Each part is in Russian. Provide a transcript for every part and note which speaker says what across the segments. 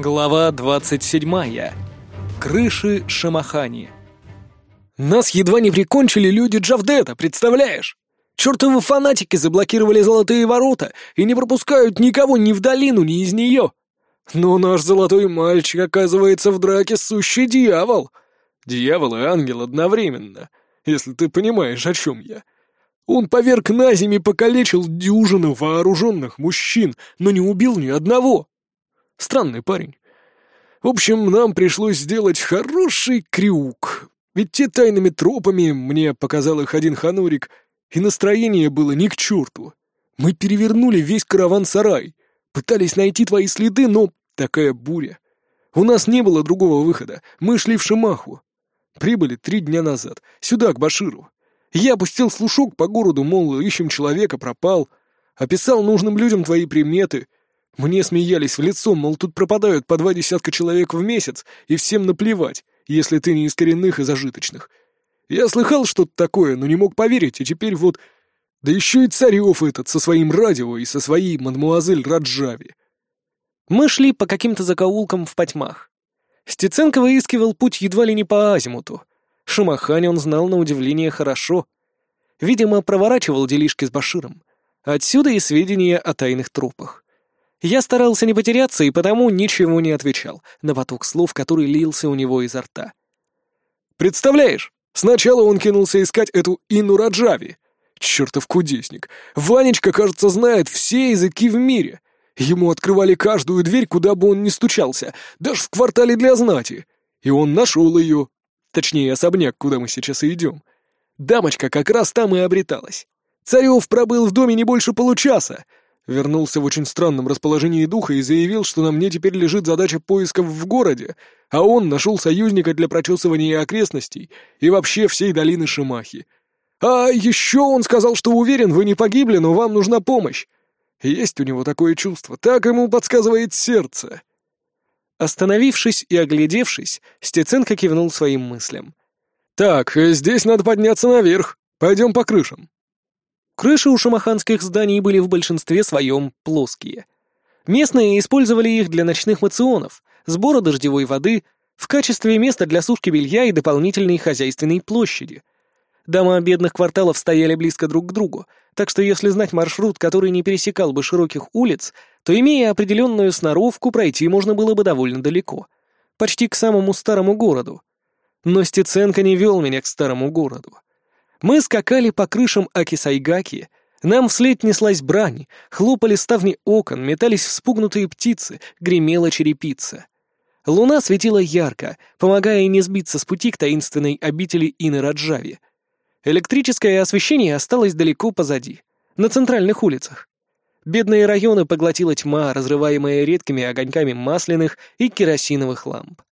Speaker 1: Глава 27. Крыши Шамахани. Нас едва не прикончили люди Джавдета, представляешь? Чёртовы фанатики заблокировали золотые ворота и не пропускают никого ни в долину, ни из нее. Но наш золотой мальчик оказывается в драке сущий дьявол. Дьявол и ангел одновременно, если ты понимаешь, о чем я. Он поверг на землю и покалечил дюжину вооруженных мужчин, но не убил ни одного. Странный парень. В общем, нам пришлось сделать хороший крюк. Ведь те тайными тропами мне показал их один ханурик, и настроение было ни к черту. Мы перевернули весь караван-сарай, пытались найти твои следы, но такая буря. У нас не было другого выхода, мы шли в Шимаху. Прибыли три дня назад, сюда, к Баширу. Я опустил слушок по городу, мол, ищем человека, пропал. Описал нужным людям твои приметы — мне смеялись в лицо, мол, тут пропадают по два десятка человек в месяц, и всем наплевать, если ты не из коренных и зажиточных. Я слыхал что-то такое, но не мог поверить, и теперь вот... Да еще и Царев этот со своим радио и со своей мадмуазель Раджави.
Speaker 2: Мы шли по каким-то закоулкам в потьмах. Стеценко выискивал путь едва ли не по азимуту. Шамахане он знал на удивление хорошо. Видимо, проворачивал делишки с Баширом. Отсюда и сведения о тайных трупах. Я старался не потеряться и потому ничего не отвечал на поток слов, который лился у него изо рта.
Speaker 1: «Представляешь, сначала он кинулся искать эту Ину Раджави. Чертов кудесник. Ванечка, кажется, знает все языки в мире. Ему открывали каждую дверь, куда бы он ни стучался, даже в квартале для знати. И он нашел ее. Точнее, особняк, куда мы сейчас и идем. Дамочка как раз там и обреталась. Царев пробыл в доме не больше получаса, Вернулся в очень странном расположении духа и заявил, что на мне теперь лежит задача поисков в городе, а он нашел союзника для прочесывания окрестностей и вообще всей долины Шимахи. А еще он сказал, что уверен, вы не погибли, но вам нужна помощь. Есть у него такое чувство, так ему подсказывает сердце.
Speaker 2: Остановившись и оглядевшись, Стеценко кивнул своим мыслям.
Speaker 1: «Так, здесь надо подняться наверх. Пойдем по крышам».
Speaker 2: Крыши у шамаханских зданий были в большинстве своем плоские. Местные использовали их для ночных мационов, сбора дождевой воды, в качестве места для сушки белья и дополнительной хозяйственной площади. Дома бедных кварталов стояли близко друг к другу, так что если знать маршрут, который не пересекал бы широких улиц, то, имея определенную сноровку, пройти можно было бы довольно далеко. Почти к самому старому городу. Но Стеценко не вел меня к старому городу. Мы скакали по крышам Акисайгаки, нам вслед неслась брань, хлопали ставни окон, метались вспугнутые птицы, гремела черепица. Луна светила ярко, помогая не сбиться с пути к таинственной обители Ины Раджави. Электрическое освещение осталось далеко позади, на центральных улицах. Бедные районы поглотила тьма, разрываемая редкими огоньками масляных и керосиновых ламп.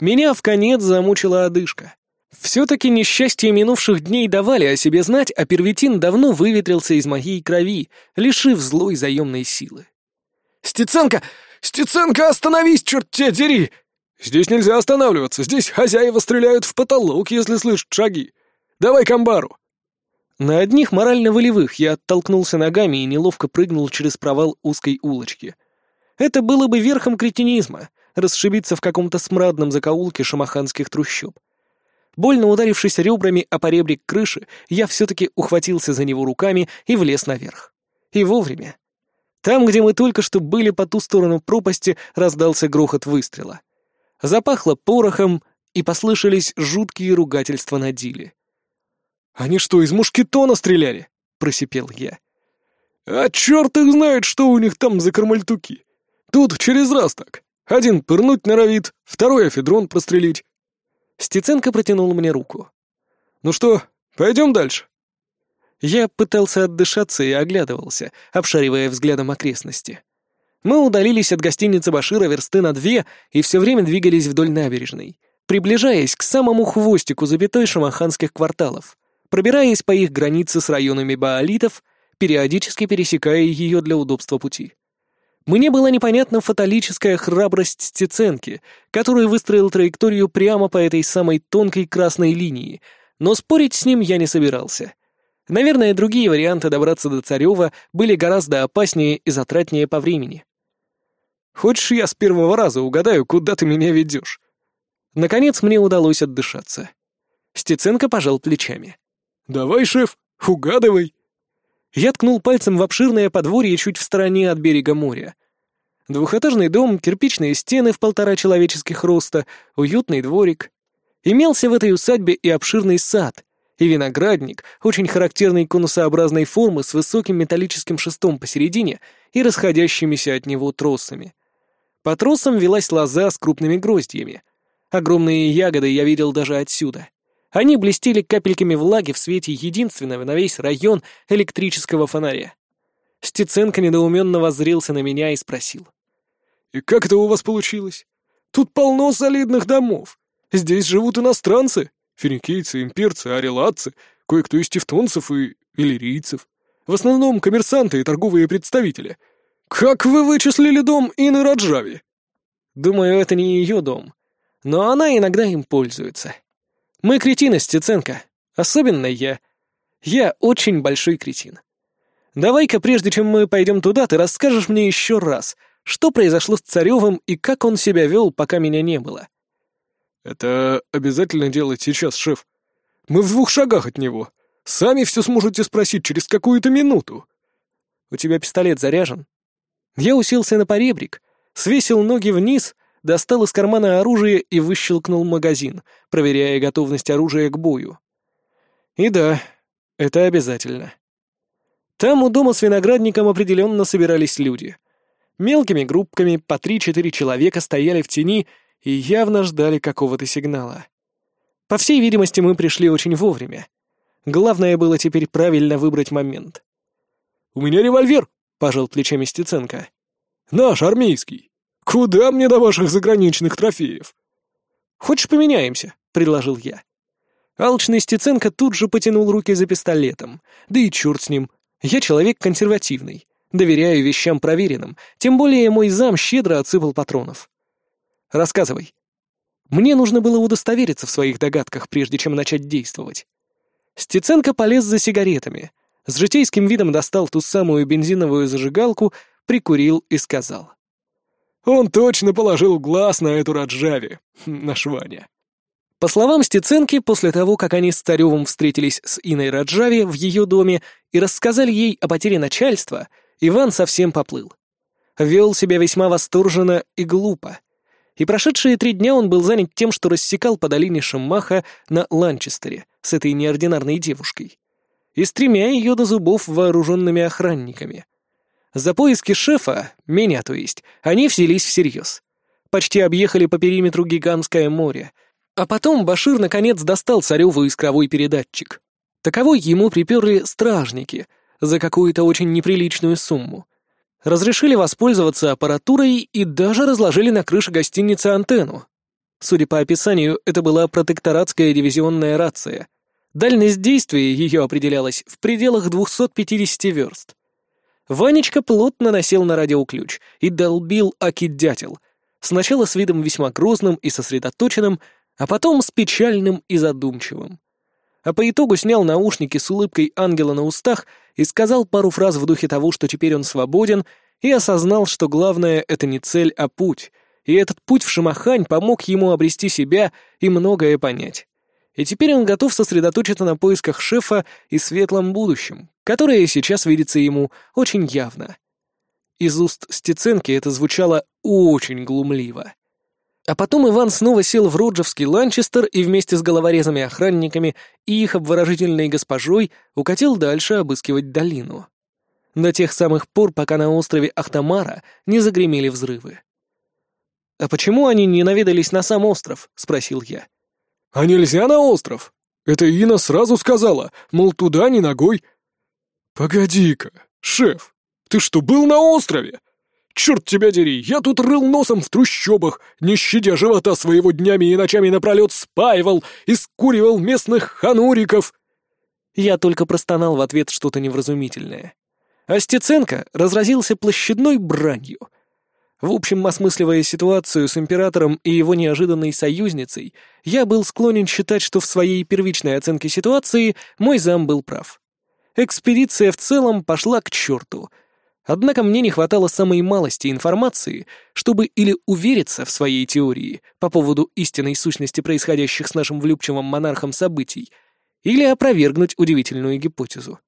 Speaker 2: Меня в конец замучила одышка. Все-таки несчастья минувших дней давали о себе знать, а первитин давно выветрился из моей крови, лишив злой заемной силы.
Speaker 1: «Стеценко! Стеценко, остановись, черт тебя дери!» «Здесь нельзя останавливаться, здесь хозяева стреляют в потолок, если слышат шаги. Давай к амбару!»
Speaker 2: На одних морально-волевых я оттолкнулся ногами и неловко прыгнул через провал узкой улочки. Это было бы верхом кретинизма — расшибиться в каком-то смрадном закоулке шамаханских трущоб. Больно ударившись ребрами о поребрик крыши, я все-таки ухватился за него руками и влез наверх. И вовремя. Там, где мы только что были по ту сторону пропасти, раздался грохот выстрела. Запахло порохом, и послышались жуткие ругательства на Диле.
Speaker 1: «Они что, из мушкетона стреляли?» — просипел я. «А черт их знает, что у них там за кармальтуки. Тут через раз так. Один пырнуть норовит, второй афедрон прострелить,
Speaker 2: Стеценко протянул мне руку.
Speaker 1: «Ну что, пойдем дальше?»
Speaker 2: Я пытался отдышаться и оглядывался, обшаривая взглядом окрестности. Мы удалились от гостиницы Башира версты на две и все время двигались вдоль набережной, приближаясь к самому хвостику запятой шамаханских кварталов, пробираясь по их границе с районами баалитов, периодически пересекая ее для удобства пути. Мне была непонятна фаталическая храбрость Стеценки, который выстроил траекторию прямо по этой самой тонкой красной линии, но спорить с ним я не собирался. Наверное, другие варианты добраться до Царева были гораздо опаснее и затратнее по времени.
Speaker 1: Хочешь, я с первого раза угадаю, куда ты меня ведешь?»
Speaker 2: Наконец мне удалось отдышаться. Стеценко пожал плечами.
Speaker 1: «Давай, шеф, угадывай!»
Speaker 2: Я ткнул пальцем в обширное подворье чуть в стороне от берега моря. Двухэтажный дом, кирпичные стены в полтора человеческих роста, уютный дворик. Имелся в этой усадьбе и обширный сад, и виноградник, очень характерной конусообразной формы с высоким металлическим шестом посередине и расходящимися от него тросами. По тросам велась лоза с крупными гроздьями. Огромные ягоды я видел даже отсюда. Они блестели капельками влаги в свете единственного на весь район электрического фонаря. Стеценко недоуменно воззрился на меня и спросил.
Speaker 1: «И как это у вас получилось? Тут полно солидных домов. Здесь живут иностранцы, финикийцы, имперцы, арелатцы, кое-кто из тевтонцев и иллирийцев. В основном коммерсанты и торговые представители. Как вы вычислили дом Ины Раджави?»
Speaker 2: «Думаю, это не ее дом. Но она иногда им пользуется. Мы кретины, Стеценко. Особенно я. Я очень большой кретин. Давай-ка, прежде чем мы пойдем туда, ты расскажешь мне еще раз, что произошло с Царевым и как он себя вел, пока меня не было.
Speaker 1: Это обязательно делать сейчас, шеф. Мы в двух шагах от него. Сами все сможете спросить через какую-то минуту.
Speaker 2: У тебя пистолет заряжен? Я уселся на поребрик, свесил ноги вниз — достал из кармана оружие и выщелкнул магазин, проверяя готовность оружия к бою. И да, это обязательно. Там у дома с виноградником определенно собирались люди. Мелкими группками по три-четыре человека стояли в тени и явно ждали какого-то сигнала. По всей видимости, мы пришли очень вовремя. Главное было теперь правильно выбрать момент.
Speaker 1: «У меня револьвер!» — пожал плечами Стеценко. «Наш, армейский. Куда мне до ваших заграничных трофеев?
Speaker 2: Хочешь поменяемся? предложил я. Алчный Стеценко тут же потянул руки за пистолетом. Да и черт с ним. Я человек консервативный. Доверяю вещам проверенным. Тем более мой зам щедро отсыпал патронов. Рассказывай. Мне нужно было удостовериться в своих догадках, прежде чем начать действовать. Стеценко полез за сигаретами. С житейским видом достал ту самую бензиновую зажигалку, прикурил и сказал.
Speaker 1: Он точно положил глаз на эту Раджави, наш Ваня.
Speaker 2: По словам Стеценки, после того, как они с Царевым встретились с Иной Раджави в ее доме и рассказали ей о потере начальства, Иван совсем поплыл. Вел себя весьма восторженно и глупо. И прошедшие три дня он был занят тем, что рассекал по долине Шаммаха на Ланчестере с этой неординарной девушкой. И с тремя ее до зубов вооруженными охранниками — за поиски шефа, меня то есть, они взялись всерьез. Почти объехали по периметру гигантское море. А потом Башир наконец достал цареву искровой передатчик. Таковой ему приперли стражники за какую-то очень неприличную сумму. Разрешили воспользоваться аппаратурой и даже разложили на крыше гостиницы антенну. Судя по описанию, это была протекторатская дивизионная рация. Дальность действия ее определялась в пределах 250 верст. Ванечка плотно насел на радиоключ и долбил аки-дятел. Сначала с видом весьма грозным и сосредоточенным, а потом с печальным и задумчивым. А по итогу снял наушники с улыбкой ангела на устах и сказал пару фраз в духе того, что теперь он свободен, и осознал, что главное — это не цель, а путь, и этот путь в Шамахань помог ему обрести себя и многое понять и теперь он готов сосредоточиться на поисках шефа и светлом будущем, которое сейчас видится ему очень явно. Из уст Стеценки это звучало очень глумливо. А потом Иван снова сел в Роджевский Ланчестер и вместе с головорезами-охранниками и их обворожительной госпожой укатил дальше обыскивать долину. До тех самых пор, пока на острове Ахтамара не загремели взрывы. «А почему они не наведались на сам остров?» — спросил я.
Speaker 1: «А нельзя на остров? Это Ина сразу сказала, мол, туда ни ногой». «Погоди-ка, шеф, ты что, был на острове? Черт тебя дери, я тут рыл носом в трущобах, не щадя живота своего днями и ночами напролет спаивал и скуривал местных хануриков».
Speaker 2: Я только простонал в ответ что-то невразумительное. А Стеценко разразился площадной бранью — в общем, осмысливая ситуацию с императором и его неожиданной союзницей, я был склонен считать, что в своей первичной оценке ситуации мой зам был прав. Экспедиция в целом пошла к черту. Однако мне не хватало самой малости информации, чтобы или увериться в своей теории по поводу истинной сущности происходящих с нашим влюбчивым монархом событий, или опровергнуть удивительную гипотезу.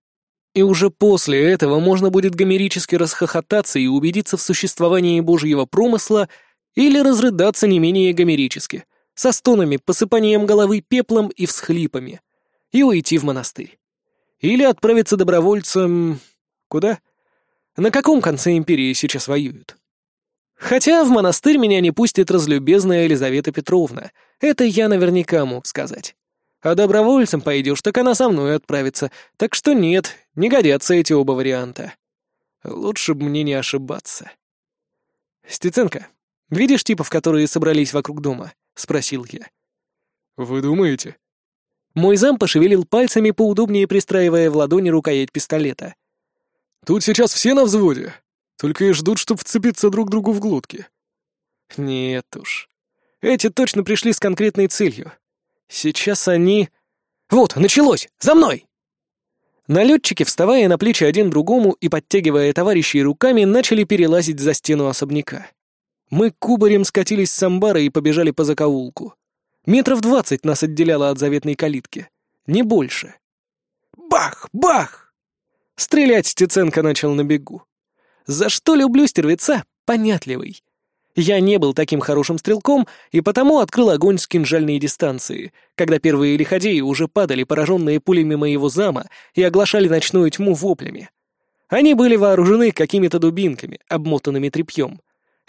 Speaker 2: И уже после этого можно будет гомерически расхохотаться и убедиться в существовании божьего промысла или разрыдаться не менее гомерически, со стонами, посыпанием головы пеплом и всхлипами, и уйти в монастырь. Или отправиться добровольцем... Куда? На каком конце империи сейчас воюют? Хотя в монастырь меня не пустит разлюбезная Елизавета Петровна. Это я наверняка мог сказать. А добровольцем пойдешь, так она со мной отправится. Так что нет, не годятся эти оба варианта. Лучше бы мне не ошибаться. «Стеценко, видишь типов, которые собрались вокруг дома?» — спросил я.
Speaker 1: «Вы думаете?»
Speaker 2: Мой зам пошевелил пальцами, поудобнее пристраивая в ладони рукоять пистолета —
Speaker 1: Тут сейчас все на взводе. Только и ждут, чтобы вцепиться друг другу в глотки.
Speaker 2: Нет уж. Эти точно пришли с конкретной целью. Сейчас они... Вот, началось! За мной! Налетчики, вставая на плечи один другому и подтягивая товарищей руками, начали перелазить за стену особняка. Мы кубарем скатились с амбара и побежали по закоулку. Метров двадцать нас отделяло от заветной калитки. Не больше. Бах! Бах! Стрелять Стеценко начал на бегу. За что люблю стервеца? Понятливый. Я не был таким хорошим стрелком, и потому открыл огонь с кинжальной дистанции, когда первые лиходеи уже падали, пораженные пулями моего зама, и оглашали ночную тьму воплями. Они были вооружены какими-то дубинками, обмотанными тряпьем.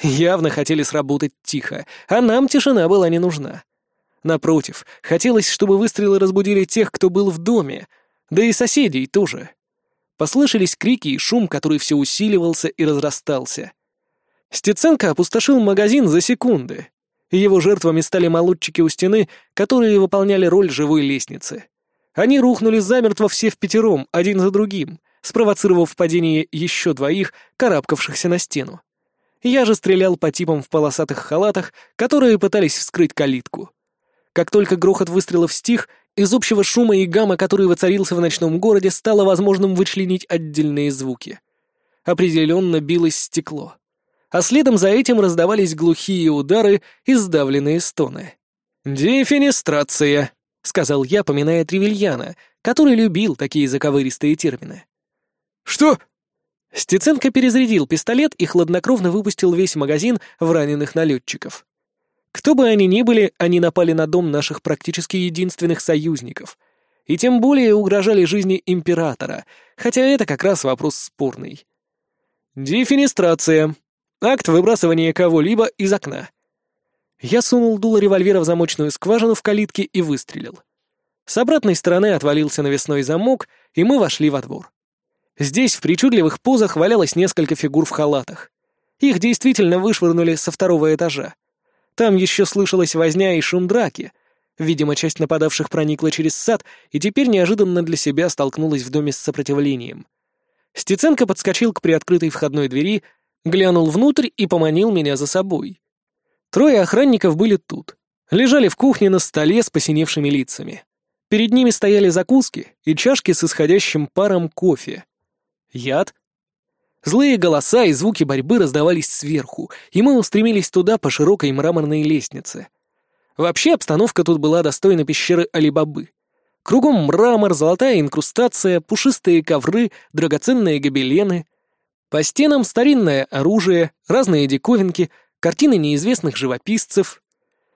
Speaker 2: Явно хотели сработать тихо, а нам тишина была не нужна. Напротив, хотелось, чтобы выстрелы разбудили тех, кто был в доме, да и соседей тоже. Послышались крики и шум, который все усиливался и разрастался. Стеценко опустошил магазин за секунды. Его жертвами стали молодчики у стены, которые выполняли роль живой лестницы. Они рухнули замертво все в пятером, один за другим, спровоцировав падение еще двоих, карабкавшихся на стену. Я же стрелял по типам в полосатых халатах, которые пытались вскрыть калитку. Как только грохот выстрелов стих, из общего шума и гамма, который воцарился в ночном городе, стало возможным вычленить отдельные звуки. Определенно билось стекло. А следом за этим раздавались глухие удары и сдавленные стоны. «Дефенестрация», — сказал я, поминая Тревельяна, который любил такие заковыристые термины.
Speaker 1: «Что?»
Speaker 2: Стеценко перезарядил пистолет и хладнокровно выпустил весь магазин в раненых налетчиков. Кто бы они ни были, они напали на дом наших практически единственных союзников. И тем более угрожали жизни императора, хотя это как раз вопрос спорный. Дефинистрация. Акт выбрасывания кого-либо из окна. Я сунул дуло револьвера в замочную скважину в калитке и выстрелил. С обратной стороны отвалился навесной замок, и мы вошли во двор. Здесь в причудливых позах валялось несколько фигур в халатах. Их действительно вышвырнули со второго этажа. Там еще слышалась возня и шум драки. Видимо, часть нападавших проникла через сад и теперь неожиданно для себя столкнулась в доме с сопротивлением. Стеценко подскочил к приоткрытой входной двери, глянул внутрь и поманил меня за собой. Трое охранников были тут. Лежали в кухне на столе с посиневшими лицами. Перед ними стояли закуски и чашки с исходящим паром кофе. Яд? Злые голоса и звуки борьбы раздавались сверху, и мы устремились туда по широкой мраморной лестнице. Вообще обстановка тут была достойна пещеры Алибабы. Кругом мрамор, золотая инкрустация, пушистые ковры, драгоценные гобелены. По стенам старинное оружие, разные диковинки, картины неизвестных живописцев.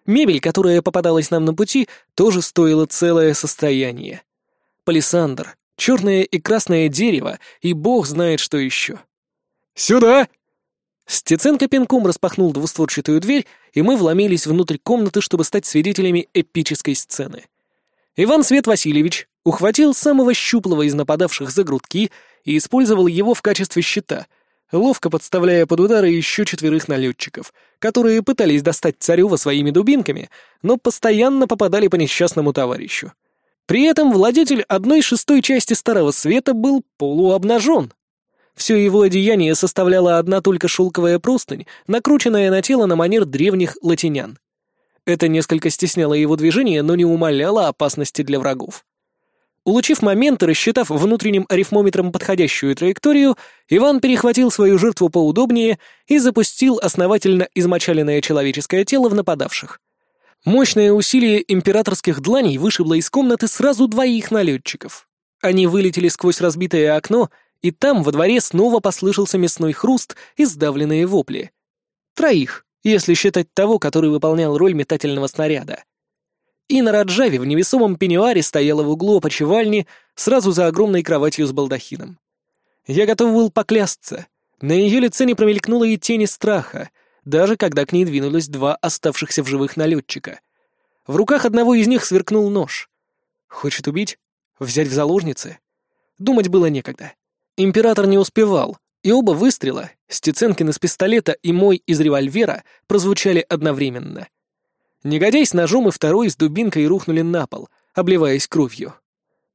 Speaker 2: Мебель, которая попадалась нам на пути, тоже стоила целое состояние. Палисандр, черное и красное дерево, и бог знает что еще.
Speaker 1: «Сюда!»
Speaker 2: Стеценко пинком распахнул двустворчатую дверь, и мы вломились внутрь комнаты, чтобы стать свидетелями эпической сцены. Иван Свет Васильевич ухватил самого щуплого из нападавших за грудки и использовал его в качестве щита, ловко подставляя под удары еще четверых налетчиков, которые пытались достать царева своими дубинками, но постоянно попадали по несчастному товарищу. При этом владетель одной шестой части Старого Света был полуобнажен. Все его одеяние составляла одна только шелковая простынь, накрученная на тело на манер древних латинян. Это несколько стесняло его движение, но не умаляло опасности для врагов. Улучив момент и рассчитав внутренним арифмометром подходящую траекторию, Иван перехватил свою жертву поудобнее и запустил основательно измочаленное человеческое тело в нападавших. Мощное усилие императорских дланей вышибло из комнаты сразу двоих налетчиков. Они вылетели сквозь разбитое окно, и там во дворе снова послышался мясной хруст и сдавленные вопли. Троих, если считать того, который выполнял роль метательного снаряда. И на Раджаве в невесомом пеньюаре стояла в углу опочивальни сразу за огромной кроватью с балдахином. Я готов был поклясться. На ее лице не промелькнуло и тени страха, даже когда к ней двинулись два оставшихся в живых налетчика. В руках одного из них сверкнул нож. Хочет убить? Взять в заложницы? Думать было некогда. Император не успевал, и оба выстрела, Стеценкин из пистолета и мой из револьвера, прозвучали одновременно. Негодяй с ножом и второй с дубинкой рухнули на пол, обливаясь кровью.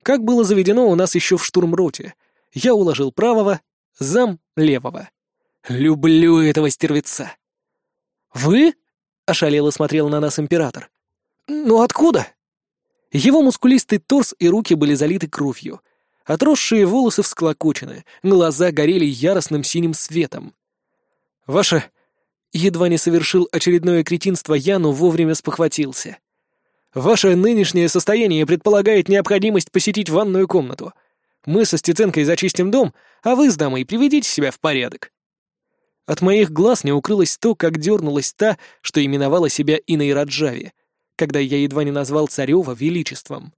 Speaker 2: Как было заведено у нас еще в штурмроте, я уложил правого, зам — левого. Люблю этого стервеца. «Вы?» — ошалело смотрел на нас император. «Ну откуда?» Его мускулистый торс и руки были залиты кровью. Отросшие волосы всклокочены, глаза горели яростным синим светом. «Ваше Едва не совершил очередное кретинство я, но вовремя спохватился. «Ваше нынешнее состояние предполагает необходимость посетить ванную комнату. Мы со Стеценкой зачистим дом, а вы с дамой приведите себя в порядок». От моих глаз не укрылось то, как дернулась та, что именовала себя Иной Раджави, когда я едва не назвал Царева величеством.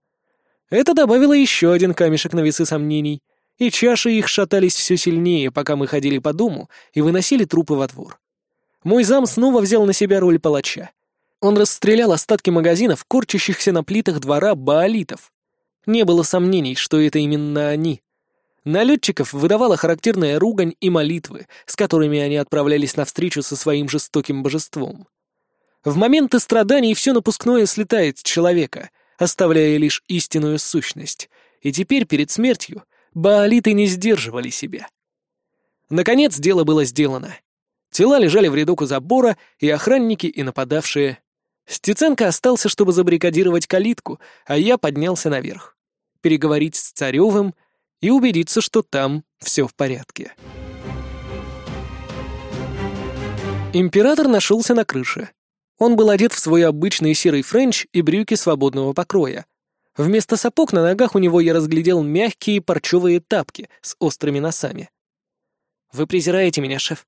Speaker 2: Это добавило еще один камешек на весы сомнений, и чаши их шатались все сильнее, пока мы ходили по дому и выносили трупы во двор. Мой зам снова взял на себя роль палача. Он расстрелял остатки магазинов, корчащихся на плитах двора баолитов. Не было сомнений, что это именно они. Налетчиков выдавала характерная ругань и молитвы, с которыми они отправлялись навстречу со своим жестоким божеством. В моменты страданий все напускное слетает с человека, оставляя лишь истинную сущность, и теперь перед смертью баолиты не сдерживали себя. Наконец дело было сделано. Тела лежали в рядок у забора, и охранники, и нападавшие. Стеценко остался, чтобы забаррикадировать калитку, а я поднялся наверх. Переговорить с Царевым и убедиться, что там все в порядке. Император нашелся на крыше. Он был одет в свой обычный серый френч и брюки свободного покроя. Вместо сапог на ногах у него я разглядел мягкие парчевые тапки с острыми носами. «Вы презираете меня, шеф?»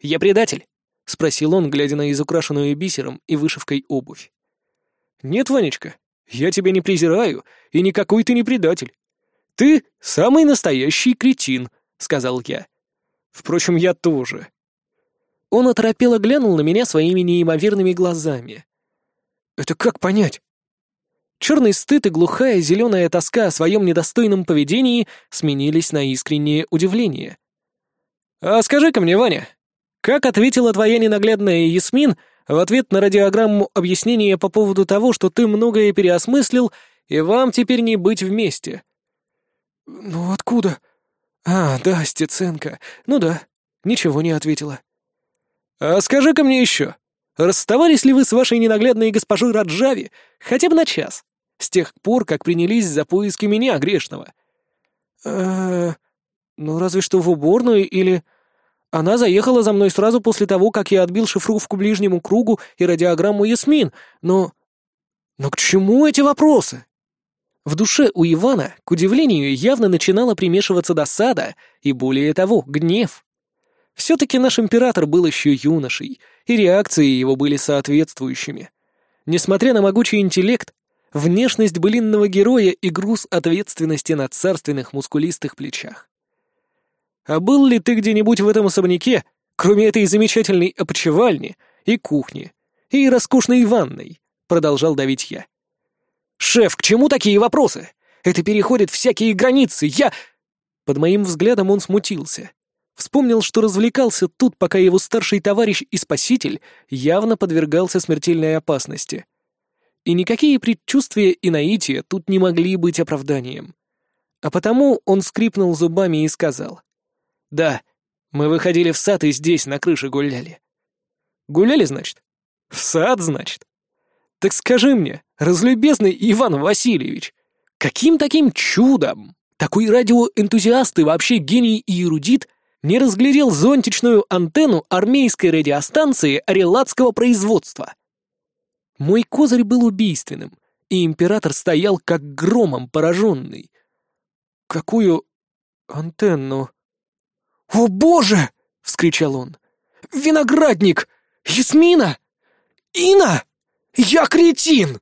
Speaker 2: «Я предатель?» — спросил он, глядя на изукрашенную бисером и вышивкой обувь. «Нет, Ванечка, я тебя не презираю, и никакой ты не предатель. Ты самый настоящий кретин», — сказал я. «Впрочем, я тоже». Он оторопело глянул на меня своими неимоверными глазами. «Это как понять?» Черный стыд и глухая зеленая тоска о своем недостойном поведении сменились на искреннее удивление. «А скажи-ка мне, Ваня, как ответила твоя ненаглядная Ясмин в ответ на радиограмму объяснения по поводу того, что ты многое переосмыслил, и вам теперь не быть вместе? Ну откуда? А, да, Стеценко. Ну да, ничего не ответила. А скажи-ка мне еще, расставались ли вы с вашей ненаглядной госпожой Раджави хотя бы на час, с тех пор, как принялись за поиски меня, грешного? э ну разве что в уборную или... Она заехала за мной сразу после того, как я отбил шифровку ближнему кругу и радиограмму Ясмин, но... Но к чему эти вопросы? В душе у Ивана, к удивлению, явно начинала примешиваться досада и, более того, гнев. Все-таки наш император был еще юношей, и реакции его были соответствующими. Несмотря на могучий интеллект, внешность былинного героя и груз ответственности на царственных мускулистых плечах. А был ли ты где-нибудь в этом особняке, кроме этой замечательной опочивальни и кухни, и роскошной ванной?» — продолжал давить я. «Шеф, к чему такие вопросы? Это переходит всякие границы, я...» Под моим взглядом он смутился. Вспомнил, что развлекался тут, пока его старший товарищ и спаситель явно подвергался смертельной опасности. И никакие предчувствия и наития тут не могли быть оправданием. А потому он скрипнул зубами и сказал. «Да, мы выходили в сад и здесь, на крыше, гуляли». «Гуляли, значит?» «В сад, значит?» «Так скажи мне, разлюбезный Иван Васильевич, Каким таким чудом такой радиоэнтузиаст и вообще гений и эрудит не разглядел зонтичную антенну армейской радиостанции арелатского производства? Мой козырь был убийственным, и император стоял как громом пораженный. «Какую антенну?» «О боже!» — вскричал он. «Виноградник! Ясмина! Ина! Я кретин!»